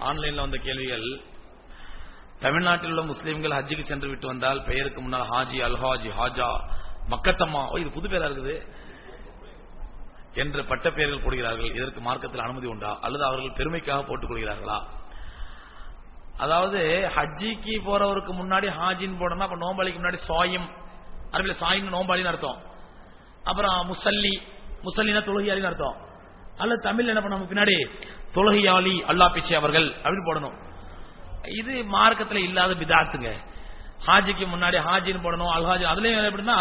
ஆன்லைன்ல வந்த கேள்விகள் தமிழ்நாட்டில் உள்ள முஸ்லீம்கள் ஹஜ்ஜுக்கு சென்று விட்டு வந்தால் பெயருக்கு முன்னால் ஹாஜி அல்ஹாஜி ஹாஜா மக்கத்தம்மா ஓ இது புது பேரா இருக்குது? என்று பட்ட பெயர்கள் போடுகிறார்கள். இதற்கு மார்க்கத்தில் அனுமதி உண்டா? அல்லது அவர்கள் பெருமைக்காக போட்டுக் கொள்கிறார்களா? அதாவது ஹஜ்ஜிக்கு போறவருக்கு முன்னாடி ஹாஜின்னு போடணும் அப்ப நோம்பாளிக்கு முன்னாடி சாயம். அரபில் சாயின்னு நோம்பாளின்னு அர்த்தம். அப்புறம் முசல்லி முசல்லினா தொழுகியாரின்னு அர்த்தம். அல்லது தமிழ் என்ன பண்ண பின்னாடி தொழுகையாளி அல்லா பிச்சை அவர்கள் அப்படின்னு போடணும். இது மார்க்கத்துல இல்லாத பிதாத்துங்க. ஹாஜிக்கு முன்னாடி ஹாஜின்னு போடணும் அல்ஹாஜி அதுலயும் எப்படின்னா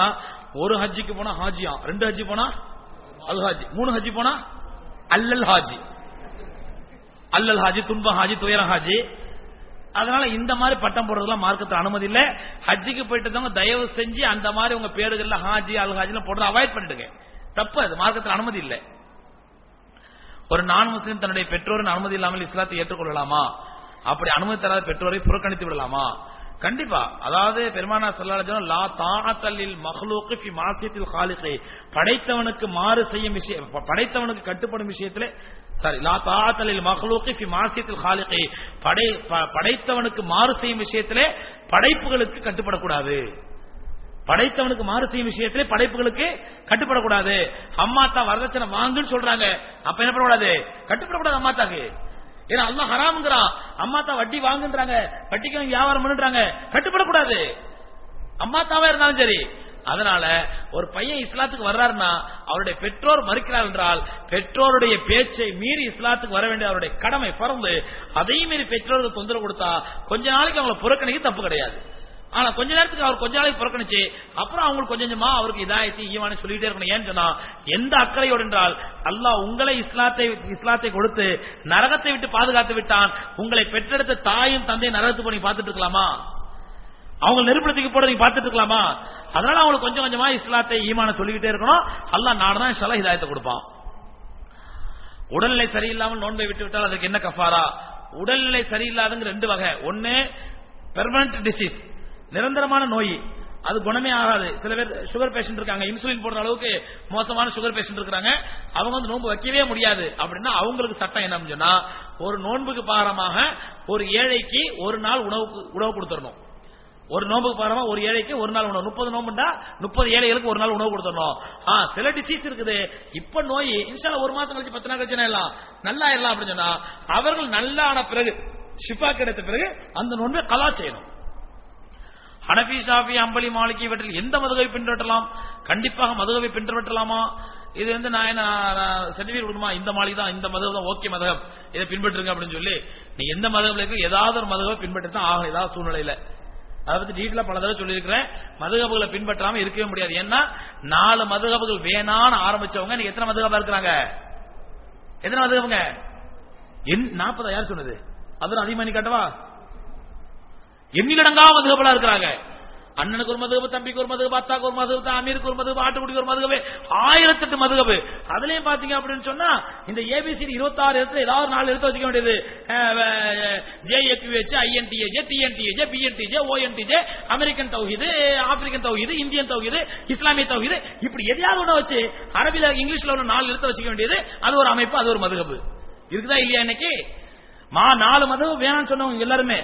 ஒரு ஹஜ்ஜிக்கு போனா ஹாஜியா ரெண்டு ஹஜ்ஜி போனா அல்ஹாஜி மூணு ஹஜ்ஜி போனா அல்லல் ஹாஜி. அல்லல் ஹாஜி துன்ப ஹாஜி துயர ஹாஜி. அதனால இந்த மாதிரி பட்டம் போடுறதுலாம் மார்க்கத்தில் அனுமதி இல்ல. ஹஜ்ஜிக்கு போயிட்டு தயவு செஞ்சு அந்த மாதிரி உங்க பேருகள்ல ஹாஜி அல் ஹாஜில போடுறத அவாய்ட் பண்ணிடுங்க. தப்பு அது மார்க்கத்தில் அனுமதி இல்லை. ஒரு நான் முஸ்லீம் தன்னுடைய பெற்றோரின் அனுமதி இல்லாமல் இஸ்லாத்தை ஏற்றுக்கொள்ளலாமா? அப்படி அனுமதி தராத பெற்றோரை புறக்கணித்து விடலாமா? கண்டிப்பா. அதாவது பெருமானா சொல்லாஜன் லா தாத்தல்லில் மஹ்லூக்கு ஃபி மாசியத்தில் காலிகை படைத்தவனுக்கு மாறு செய்யும் விஷயம் படைத்தவனுக்கு கட்டுப்படும் விஷயத்திலே சாரி லா தாத்தலில் மஹ்லூக்கு ஃபி மாசியத்தில் காலிகை படை படைத்தவனுக்கு மாறு செய்யும் விஷயத்திலே படைப்புகளுக்கு கட்டுப்படக்கூடாது. படைத்தவனுக்கு மாறு செய்யும் விஷயத்திலே படைப்புகளுக்கு கட்டுப்படக்கூடாது. அம்மாத்தா வரதட்சணை வாங்குன்னு சொல்றாங்க. அப்ப என்ன பண்ணக்கூடாது? கட்டுப்படக்கூடாது அம்மாத்தாக்கு. ஏன்னா அல்லா ஹராம்ங்கிறான். அம்மாத்தா வட்டி வாங்குன்றாங்க. வட்டிக்கு வாங்கி வியாபாரம் பண்ணுறாங்க கட்டுப்படக்கூடாது. அம்மாத்தாவா இருந்தாலும் சரி. அதனால ஒரு பையன் இஸ்லாத்துக்கு வர்றாருன்னா அவருடைய பெற்றோர் மறுக்கிறார் என்றால் பெற்றோருடைய பேச்சை மீறி இஸ்லாத்துக்கு வர வேண்டிய அவருடைய கடமை பறந்து அதையும் மீறி பெற்றோருக்கு தொந்தரவு கொடுத்தா கொஞ்ச நாளைக்கு அவங்களை புறக்கணிக்க தப்பு கிடையாது. ஆனா கொஞ்ச நேரத்துக்கு அவர் கொஞ்ச நாளைக்கு புறக்கணிச்சு அப்புறம் அவங்களுக்கு கொஞ்சம் கொஞ்சமா அவருக்கு இதாயத்தி ஈவானு சொல்லிட்டே இருக்கணும். ஏன்னு சொன்னா எந்த அக்கறையோடு என்றால் அல்லாஹ் உங்களை இஸ்லாத்தை இஸ்லாத்தை கொடுத்து நரகத்தை விட்டு பாதுகாத்து விட்டான். உங்களை பெற்றெடுத்த தாயும் தந்தையும் நரகத்து போய் பார்த்துட்டு இருக்கலாமா? அவங்க நெருப்படத்துக்கு போட நீங்க பார்த்துட்டு இருக்கலாமா? அதனால அவங்களுக்கு கொஞ்சம் கொஞ்சமா இஸ்லாத்தை ஈமான சொல்லிக்கிட்டே இருக்கணும். அல்லாஹ் நாடுதான் இன்ஷால்லா இதாயத்தை கொடுப்பான். உடல்நிலை சரியில்லாமல் நோன்பை விட்டு விட்டால் அதுக்கு என்ன கஃபாரா? உடல்நிலை சரியில்லாதங்க ரெண்டு வகை. ஒன்னு பெர்மனன்ட் டிசீஸ் நிரந்தரமான நோய். அது குணமே ஆகாது. சில பேர் சுகர் பேஷண்ட் இருக்காங்க. இன்சுலின் போடுற அளவுக்கு மோசமான சுகர் பேஷண்ட் இருக்காங்க அவங்க வந்து நோன்பு வைக்கவே முடியாது. அப்படின்னா அவங்களுக்கு சட்டம் என்னன்னு சொன்னா ஒரு நோன்புக்கு பாரமாக ஒரு ஏழைக்கு ஒரு நாள் உணவுக்கு உணவு கொடுத்துடணும். ஒரு நோம்புக்கு பாரமா ஒரு ஏழைக்கு ஒரு நாள் உணவு. முப்பது நோம்புண்டா முப்பது ஏழைகளுக்கு ஒரு நாள் உணவு கொடுத்துடணும். ஆ சில டிசீஸ் இருக்குது. இப்ப நோய் இன்ஷால்ல ஒரு மாசம் கழிச்சு பத்து நாள் கழிச்சு எல்லாம் நல்லா எல்லாம் அப்படின்னு சொன்னா அவர்கள் நல்லா ஆன பிறகு ஷிஃபா கிடைத்த பிறகு அந்த நோன்பை கலா செய்யணும். ஹனபி ஷாஃபி அம்பலி மாளிகை இவற்றில் எந்த மதுகவை பின்பற்றலாம்? கண்டிப்பாக மதுகவை பின்பற்றலாமா? இது வந்து நான் என்ன சர்டிபிகேட் கொடுக்குமா இந்த மாளிகை தான் இந்த மதம் தான் ஓகே மதகம் இதை பின்பற்றுங்க அப்படின்னு சொல்லி நீ எந்த மதகம் இருக்கு ஏதாவது ஒரு மதகவை பின்பற்றி தான் ஆகும் ஏதாவது சூழ்நிலையில. அதை பத்தி டீட்டெயிலா பல தடவை சொல்லியிருக்கிறேன். மதுகபுகளை பின்பற்றாம இருக்கவே முடியாது. ஏன்னா நாலு மதுகபுகள் வேணான்னு ஆரம்பிச்சவங்க நீங்க எத்தனை மதுகபா இருக்கிறாங்க? எத்தனை மதுகபுங்க நாற்பதா யார் சொன்னது? அதெல்லாம் அதிகமாக நீ காட்டவா எண்ணிலடங்கா மதுகபலா இருக்கிறாங்க. அண்ணனுக்கு ஒரு மதுகபு தம்பிக்கு ஒரு மதுகபு அத்தாக்கு ஒரு மதுகபு அமீருக்கு ஒரு மதுகபு ஆட்டுக்குடிக்கு ஒரு மதுகபு ஆயிரத்தெட்டு மதுகபு. அதுலயும் பாத்தீங்க அப்படின்னு சொன்னா இந்த ஏபிசி இருபத்தாறு எழுத்து ஏதாவது நாலு எழுத்து வச்சுக்க வேண்டியது. JAQH INTJ TNTJ PNTJ ONTJ American தௌஹிது African தௌஹிது இந்தியன் தௌஹிது இஸ்லாமிய தௌஹிது. இப்படி எதையாவது ஒண்ணு வச்சு அரபில இங்கிலீஷ்ல ஒன்று நாலு எழுத்து வச்சுக்க வேண்டியது. அது ஒரு அமைப்பு அது ஒரு மதுகபு. இருக்குதா இல்லையா இன்னைக்கு? மா நாலு மதம் வேணாம்னு சொன்னவங்க எல்லாருமே.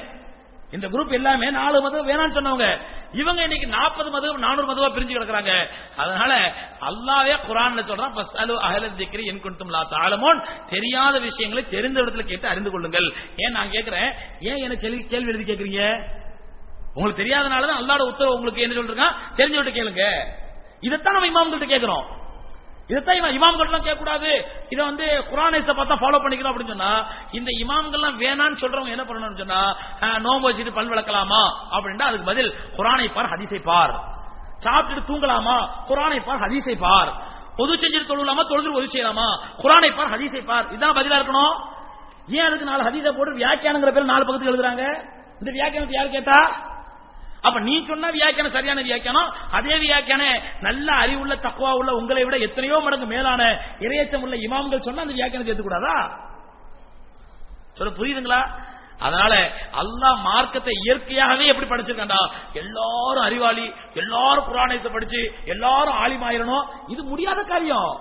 இந்த குரூப் எல்லாமே நாலு மதம் வேணாம்னு சொன்னவங்க. இவங்க இன்னைக்கு நாற்பது மதம் நானூறு மதுவா பிரிஞ்சு கிடக்குறாங்க. அதனால அல்லாவே குரான்ல சொல்றான் ஃபஸ்அலு அஹ்ல திக்ரி என் குன்தும் லா தெரியாத விஷயங்களை தெரிந்த இடத்துல கேட்டு அறிந்து கொள்ளுங்கள். ஏன் நான் கேட்கிறேன் ஏன் எனக்கு கேள்வி கேள்வி எழுதி கேட்கறீங்க உங்களுக்கு தெரியாதனால தான் உத்தரவு உங்களுக்கு என்ன சொல்றான் தெரிஞ்சவர்கிட்ட கேளுங்க. இதைத்தான் நம்ம இமாம்கிட்ட கேட்கிறோம் இதைத்தான் இவன் இமாம்கள்லாம் கேட்கக்கூடாது. இதை வந்து குரானேச பார்த்தா ஃபாலோ பண்ணிக்கிறோம் அப்படின்னு சொன்னா இந்த இமாம்கள்லாம் வேணான்னு சொல்றவங்க என்ன பண்ணணும்னு சொன்னா நோம்பு வச்சுட்டு பல் விளக்கலாமா? அப்படின்னா அதுக்கு பதில் குரானை பார் ஹதிசை பார். சாப்பிட்டுட்டு தூங்கலாமா? குரானை பார் ஹதீஸை பார். பொது செஞ்சுட்டு தொழுலாமா? தொழுது ஒது செய்யலாமா? குரானை பார் ஹதீஸை பார். இதான் பதிலா இருக்கணும். ஏன் அதுக்கு நாலு ஹதீஸை போட்டு வியாக்கியானங்கிற பேர் நாலு பக்கத்துக்கு எழுதுறாங்க? இந்த வியாக்கியானத்தை யார் கேட்டா? அப்ப நீ சொன்ன வியாக்கியானம் சரியான வியாக்கியானம்? அதே வியாக்கியானம் நல்ல அறிவுள்ள தக்குவா உள்ள உங்களை விட எத்தனையோ மடங்கு மேலான இரையச்சம் உள்ள இமாம்கள் சொன்னா அந்த வியாக்கியானத்தை ஏத்துக்கூடாதா சொல்ல புரியுதுங்களா? அதனால அல்லாஹ் மார்க்கத்தை இயற்கையாகவே எப்படி படிச்சிருக்காண்டா எல்லாரும் அறிவாளி எல்லாரும் குரானேச படிச்சு எல்லாரும் ஆலிமாயிரணும். இது முடியாத காரியம்.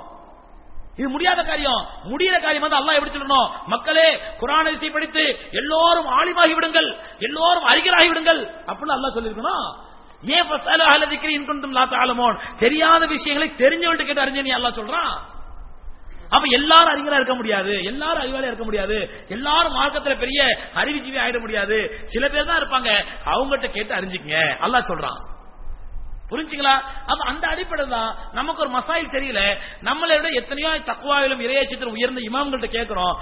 இது முடியாத காரியம். முடியாத காரியம் வந்து அல்லாஹ் எப்படி சொல்லணும்? மக்களே குரானை படித்து எல்லோரும் ஆலிமாகி விடுங்கள். எல்லோரும் அறிஞராகி விடுங்கள். அப்படின்னு அல்லாஹ் சொல்லியிருக்கணும். ஏன் ஃபஸ்அலு அஹ்ல திக்ரி இன் குன்தும் தெரியாத விஷயங்களை தெரிஞ்சவன்ட்ட கேட்டு அறிஞ்ச நீ அல்லா சொல்றான் அப்ப எல்லாரும் அறிஞரா இருக்க முடியாது. எல்லாரும் அறிவாளியா இருக்க முடியாது. எல்லாரும் மார்க்கத்துல பெரிய அறிவுஜீவி ஆயிட முடியாது. சில பேர் தான் இருப்பாங்க. அவங்ககிட்ட கேட்டு அறிஞ்சுக்கங்க. அல்லாஹ் சொல்றான். புரிஞ்சுங்களா? அப்ப அந்த அடிப்படையில் தான் நமக்கு ஒரு மசாயில் தெரியல. நம்மளை விட எத்தனையோ தக்குவாவிலும் இறையச்சத்திலும் உயர்ந்த இமாம்கள்ட்ட கேட்கிறோம்.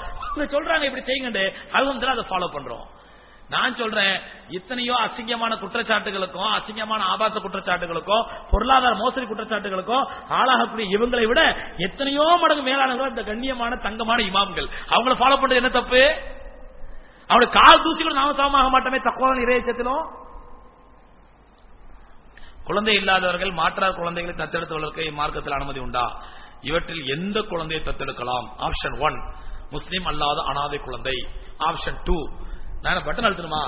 சொல்றாங்க இப்படி செய்யுங்கண்டு. அல்ஹம்துலில்லாஹ் அதை ஃபாலோ பண்றோம். நான் சொல்றேன் இத்தனையோ அசிங்கமான குற்றச்சாட்டுகளுக்கும் அசிங்கமான ஆபாச குற்றச்சாட்டுகளுக்கும் பொருளாதார மோசடி குற்றச்சாட்டுகளுக்கும் ஆளாகக்கூடிய இவங்களை விட எத்தனையோ மடங்கு மேலானவர்கள் இந்த கண்ணியமான தங்கமான இமாம்கள். அவங்கள ஃபாலோ பண்றது என்ன தப்பு? அவனுக்கு கால் தூசி கூட நாம சமமாக மாட்டோமே தக்குவான இறையச்சத்திலும் குழந்தை இல்லாதவர்கள் மாற்றார் குழந்தைகளை தத்தெடுத்து வளர்க்க இம்மார்க்கத்தில் அனுமதி உண்டா? இவற்றில் எந்த குழந்தையை தத்தெடுக்கலாம்? ஆப்ஷன் ஒன் முஸ்லீம் அல்லாத அனாதை குழந்தை. ஆப்ஷன் டூ நான் பட்டன் அழுத்தணுமா?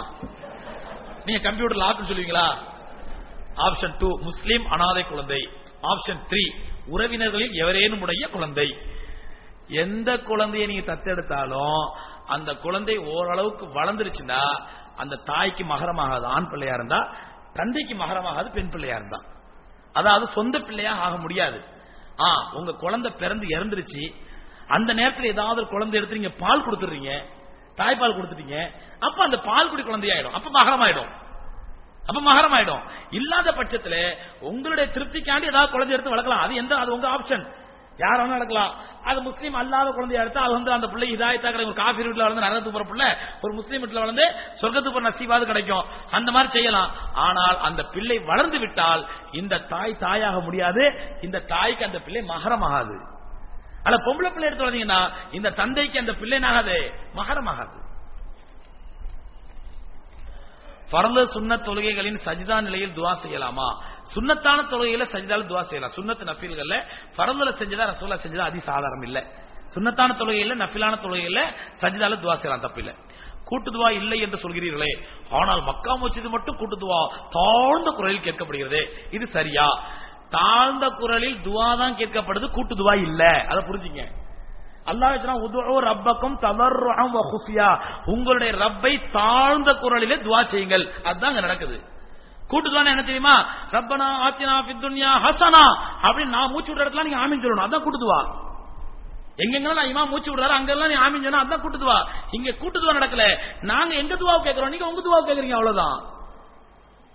நீங்க கம்ப்யூட்டர் லாக்னு சொல்லுவீங்களா? ஆப்ஷன் டூ முஸ்லீம் அனாதை குழந்தை. ஆப்ஷன் த்ரீ உறவினர்களில் எவரேனும் உடைய குழந்தை. எந்த குழந்தையை நீங்க தத்தெடுத்தாலும் அந்த குழந்தை ஓரளவுக்கு வளர்ந்துருச்சுன்னா அந்த தாய்க்கு மகரமாகாது ஆண் பிள்ளையா இருந்தா தந்தைக்கு மகரமாகாது பெண் பிள்ளையா இருந்தான் அதாவது சொந்த பிள்ளையா ஆக முடியாது. ஆ உங்க குழந்தை பிறந்து இறந்துருச்சு. அந்த நேரத்தில் ஏதாவது ஒரு குழந்தை எடுத்து நீங்க பால் கொடுத்துறீங்க தாய்ப்பால் கொடுத்துட்டீங்க அப்ப அந்த பால் குடி குழந்தையாயிடும். அப்ப மகரமாயிடும். அப்ப மகரமாயிடும். இல்லாத பட்சத்துல உங்களுடைய திருப்திக்காண்டி ஏதாவது குழந்தை எடுத்து வளர்க்கலாம். அது எந்த அது உங்க ஆப்ஷன் யார் வேணா நடக்கலாம். அது முஸ்லீம் அல்லாத குழந்தைய எடுத்தா அது வந்து அந்த பிள்ளை இதாயத்தாக ஒரு காஃபி வீட்டுல வளர்ந்து நரகத்துக்கு போற பிள்ளை ஒரு முஸ்லீம் வீட்டுல வளர்ந்து சொர்க்கத்துக்கு போற நசீவாது கிடைக்கும். அந்த மாதிரி செய்யலாம். ஆனால் அந்த பிள்ளை வளர்ந்து விட்டால் இந்த தாய் தாயாக முடியாது. இந்த தாய்க்கு அந்த பிள்ளை மகரமாகாது அல்ல பொம்பளை பிள்ளை எடுத்து வளர்ந்தீங்கன்னா இந்த தந்தைக்கு அந்த பிள்ளைனாகாது மகரமாகாது பரந்த சுண்ணத் தொழுகைகளின் சஜிதா நிலையில் துவா செய்யலாமா? சுண்ணத்தான தொழுகையில சஜிதால துவா செய்யலாம். சுண்ணத்து நஃபீல்கள்ல பரந்துல செஞ்சதா ரசூலா செஞ்சதா அதிசாதாரம் இல்ல. சுண்ணத்தான தொழுகையில நஃபிலான தொழுகையில சஜிதால துவா செய்யலாம் தப்பில்லை கூட்டுதுவா இல்லை என்று சொல்கிறீர்களே ஆனால் மக்கா முச்சது மட்டும் கூட்டுதுவா தாழ்ந்த குரலில் கேட்கப்படுகிறது. இது சரியா? தாழ்ந்த குரலில் துவா தான் கேட்கப்படுது கூட்டுதுவா இல்ல. அதை புரிஞ்சுங்க. உங்களுடைய ரப்பை தாழ்ந்த குரலிலே துவா செய்யுங்கள். அதுதான் நடக்குது. கூட்டுதுவான என்ன தெரியுமா? ரப்பனா ஆத்தினா பித்துன்யா ஹசனா. அப்படின்னு நான் மூச்சு விடுற இடத்துல நீங்க ஆமின் சொல்லணும். அதான் கூட்டுதுவா எங்கெங்கெல்லாம் நான் மூச்சு விடுறாரு அங்கெல்லாம் நீ ஆமின் சொன்னா அதான் கூட்டுதுவா இங்க கூட்டுதுவா நடக்கல. நாங்க எங்க துவா கேட்கிறோம்? நீங்க உங்க துவா கேக்குறீங்க அவ்வளவுதான்.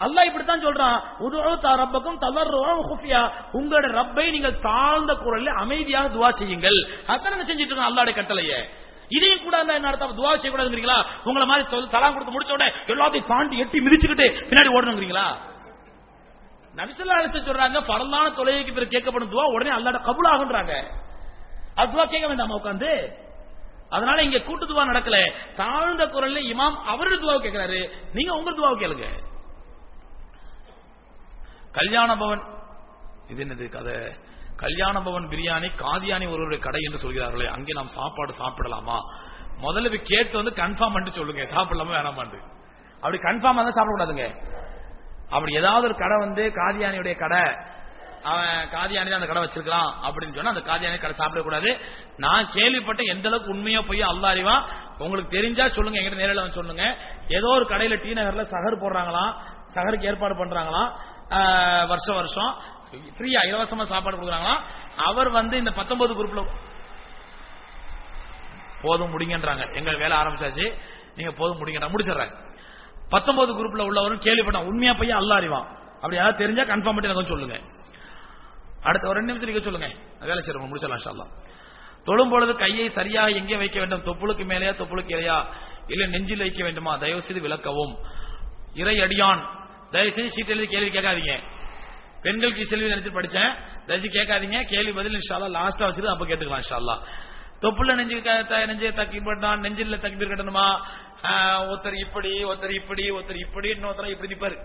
அல்லாஹ் இப்படித்தான் சொல்றான். உதுஉ தா ரப்பக்கும் தவர்ருஅம் ஹுஃபியா. உங்களோட ரப்பை நீங்கள் தாழ்ந்த குரல்ல அமைதியாக துவா செய்யுங்கள். அத்தனை செஞ்சுட்டு இருக்கோம் அல்லாட கட்டளையே. இதையும் கூட இருந்தா என்ன அர்த்தம்? துவா செய்யக்கூடாதுங்கிறீங்களா? உங்களை மாதிரி தலா கொடுத்து முடிச்ச உடனே எல்லாத்தையும் தாண்டி எட்டி மிதிச்சுக்கிட்டு பின்னாடி ஓடணுங்கிறீங்களா? நபிசல்லா அலிஸ்ல சொல்றாங்க பரந்தான தொலைக்கு பிறகு கேட்கப்படும் துவா உடனே அல்லாட கபுல் ஆகுன்றாங்க அது துவா கேட்க வேண்டாமா உட்காந்து அதனால இங்க கூட்டு துவா நடக்கல. தாழ்ந்த குரல்ல இமாம் அவருடைய துவாவை கேட்கிறாரு. நீங்க உங்க துவாவை கேளுங்க. கல்யாண பவன் இது என்னது கதை? கல்யாண பவன் பிரியாணி காதியானி ஒருவருடைய கடை என்று சொல்கிறார்களே அங்கே நாம் சாப்பாடு சாப்பிடலாமா? முதல்ல போய் கேட்டு வந்து கன்ஃபார்ம் பண்ணிட்டு சொல்லுங்க சாப்பிடலாமா வேணாமாண்டு அப்படி கன்ஃபார்ம் தான் சாப்பிடக்கூடாதுங்க. அப்படி ஏதாவது ஒரு கடை வந்து காதியானியுடைய கடை அவன் காதியானி தான் அந்த கடை வச்சிருக்கலாம் அப்படின்னு சொன்னா அந்த காதியானி கடை சாப்பிடக்கூடாது. நான் கேள்விப்பட்ட எந்த அளவுக்கு உண்மையா போய் அல்லா அறிவா உங்களுக்கு தெரிஞ்சா சொல்லுங்க எங்கிட்ட நேரில் வந்து சொல்லுங்க. ஏதோ ஒரு கடையில டி நகர்ல சகர் போடுறாங்களாம் சகருக்கு ஏற்பாடு பண்றாங்களாம். வருஷம் வருஷம். ஃப்ரீயா இலவசமா சாப்பாடு கொடுக்குறாங்களா? அவர் வந்து இந்த பத்தொன்பது குரூப்ல போதும் முடிங்கன்றாங்க எங்க வேலை ஆரம்பிச்சாச்சு. நீங்க போதும் முடிங்கடா முடிச்சிடுறேன் பத்தொன்பது குரூப்ல உள்ளவரும் கேள்விப்பட்டான் உண்மையா பையன் அல்ல அறிவான். அப்படி ஏதாவது தெரிஞ்சா கன்ஃபார்ம் பண்ணி எனக்கு சொல்லுங்க. அடுத்த ஒரு ரெண்டு நிமிஷம் நீங்க சொல்லுங்க. வேலை செய்யறோம் முடிச்சிடலாம் இன்ஷா தொழும் பொழுது கையை சரியாக எங்கே வைக்க வேண்டும்? தொப்புளுக்கு மேலேயா தொப்புளுக்கு இல்லையா இல்ல நெஞ்சில் வைக்க வேண்டுமா? தயவு செய்து விளக்கவும். இறை அடியான் தயவு செய்து சீட் எழுதி கேள்வி கேட்காதீங்க. பெண்களுக்கு செல்வி நினைச்சு படிச்சேன். தயவு கேட்காதீங்க. கேள்வி பதில் இன்ஷால்லா லாஸ்டா வச்சிருந்து அப்ப கேட்டுக்கலாம் இன்ஷால்லா தொப்புல நெஞ்சு த- நெஞ்சு தக்கி போட்டான் நெஞ்சில் தக்கி கட்டணுமா ஒருத்தர் இப்படி ஒருத்தர் இப்படி ஒருத்தர் இப்படி இன்னொருத்தர் இப்படி நிப்பாரு.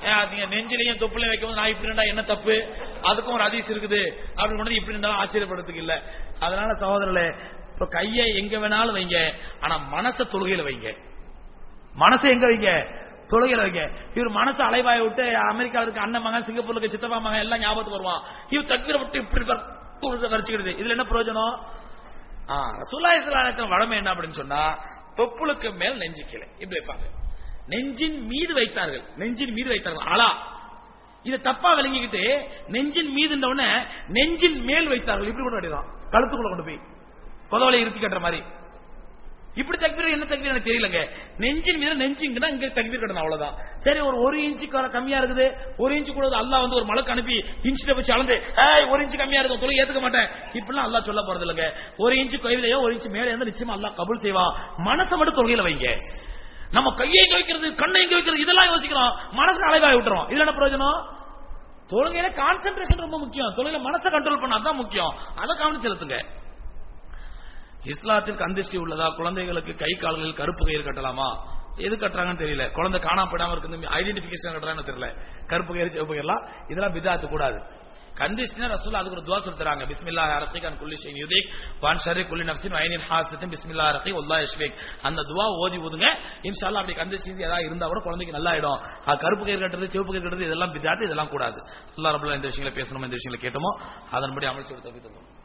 ஏன் நீங்க நெஞ்சிலையும் தொப்புல வைக்கும் நான் இப்படி இருந்தா என்ன தப்பு? அதுக்கும் ஒரு அதிசயம் இருக்குது. அப்படின்னு கொண்டு இப்படி இருந்தாலும் ஆச்சரியப்படுறதுக்கு இல்ல. அதனால சகோதரர்களே இப்ப கையை எங்க வேணாலும் வைங்க. ஆனா மனச தொழுகையில வைங்க. மனசை எங்க வைங்க? தொழுகையில இவர் மனசு அலைவாய விட்டு அமெரிக்கால இருக்க அண்ணன் மகன் சிங்கப்பூர்ல இருக்க சித்தப்பா மகன் எல்லாம் ஞாபகத்துக்கு வருவான். இவர் தக்பீரை விட்டு இப்படி இருப்பார் வரைச்சுக்கிடுது. இதுல என்ன பிரயோஜனம்? சுல்லாயத்தில் வளமை என்ன அப்படின்னு சொன்னா தொப்புளுக்கு மேல் நெஞ்சு கீழே இப்படி வைப்பாங்க. நெஞ்சின் மீது வைத்தார்கள். நெஞ்சின் மீது வைத்தார்கள். அலா. இதை தப்பா விளங்கிக்கிட்டு நெஞ்சின் மீது உடனே நெஞ்சின் மேல் வைத்தார்கள். இப்படி கொண்டு வேண்டியதான் கழுத்துக்குள்ள கொண்டு போய் புதவலை இருத்தி கட்டுற மாதிரி. இப்படி தக்பீர் என்ன தக்பீர் எனக்கு தெரியலங்க. நெஞ்சின் மீது நெஞ்சுங்கன்னா இங்க தக்பீர் கட்டணும் அவ்வளவுதான். சரி ஒரு ஒரு இன்ச்சு கம்மியா இருக்குது. ஒரு இன்ச்சு கூட அல்லா வந்து ஒரு மலக்கு அனுப்பி இன்ச்சு வச்சு அளந்து ஒரு இன்ச்சு கம்மியா இருக்கும் சொல்லி ஏத்துக்க மாட்டேன். இப்படிலாம் அல்லா சொல்ல போறது இல்லைங்க. ஒரு இன்ச்சு கையிலையோ ஒரு இன்ச்சு மேலே இருந்து நிச்சயமா அல்லா கபுல் செய்வான். மனசை மட்டும் தொகையில வைங்க. நம்ம கையை வைக்கிறது கண்ணை எங்க வைக்கிறது இதெல்லாம் யோசிக்கிறோம் மனசு அலைவாய் விட்டுறோம் இதுல என்ன பிரயோஜனம்? தொழுகையில கான்சென்ட்ரேஷன் ரொம்ப முக்கியம். தொழில மனசை கண்ட்ரோல் பண்ணதான் முக்கியம். அதை கவனம் செலுத்துங்க. இஸ்லாத்திற்கு கந்திஷ்டி உள்ளதா? குழந்தைகளுக்கு கை கால்களில் கருப்பு கயிறு கட்டலாமா? எது கட்டுறாங்கன்னு தெரியல. குழந்தை காணாப்படாம போயிடாம இருக்கு ஐடென்டிபிகேஷன் கட்டுறாங்கன்னு தெரியல. கருப்பு கயிறு சிவப்பு கயிறுலாம் இதெல்லாம் விதாத்து கூடாது. கந்திஷ்டினா ரசூல் அதுக்கு ஒரு துவா சொல்றாங்க தராங்க பிஸ்மில்லா ரஃபீக் அன் குல்லி ஷைன் யுதிக் வான் ஷரி குல்லி நப்சின் ஐனின் ஹாசித்தின் பிஸ்மில்லா ரஃபீக் உல்லா யஷ்விக் அந்த துவா ஓதி ஊதுங்க இன்ஷால்லா அப்படி கந்திஷ்டி ஏதாவது இருந்தா கூட குழந்தைக்கு நல்லா ஆயிடும் அது கருப்பு கயிறு கட்டுறது சிவப்பு கயிறு கட்டுறது இதெல்லாம் விதாத்து இதெல்லாம் கூடாது. அல்லா ரபுல்லா இந்த விஷயங்களை பேசணும்? இந்த விஷயங்களை கேட்டோமோ? அதன்படி அமைச்சர் செய்வது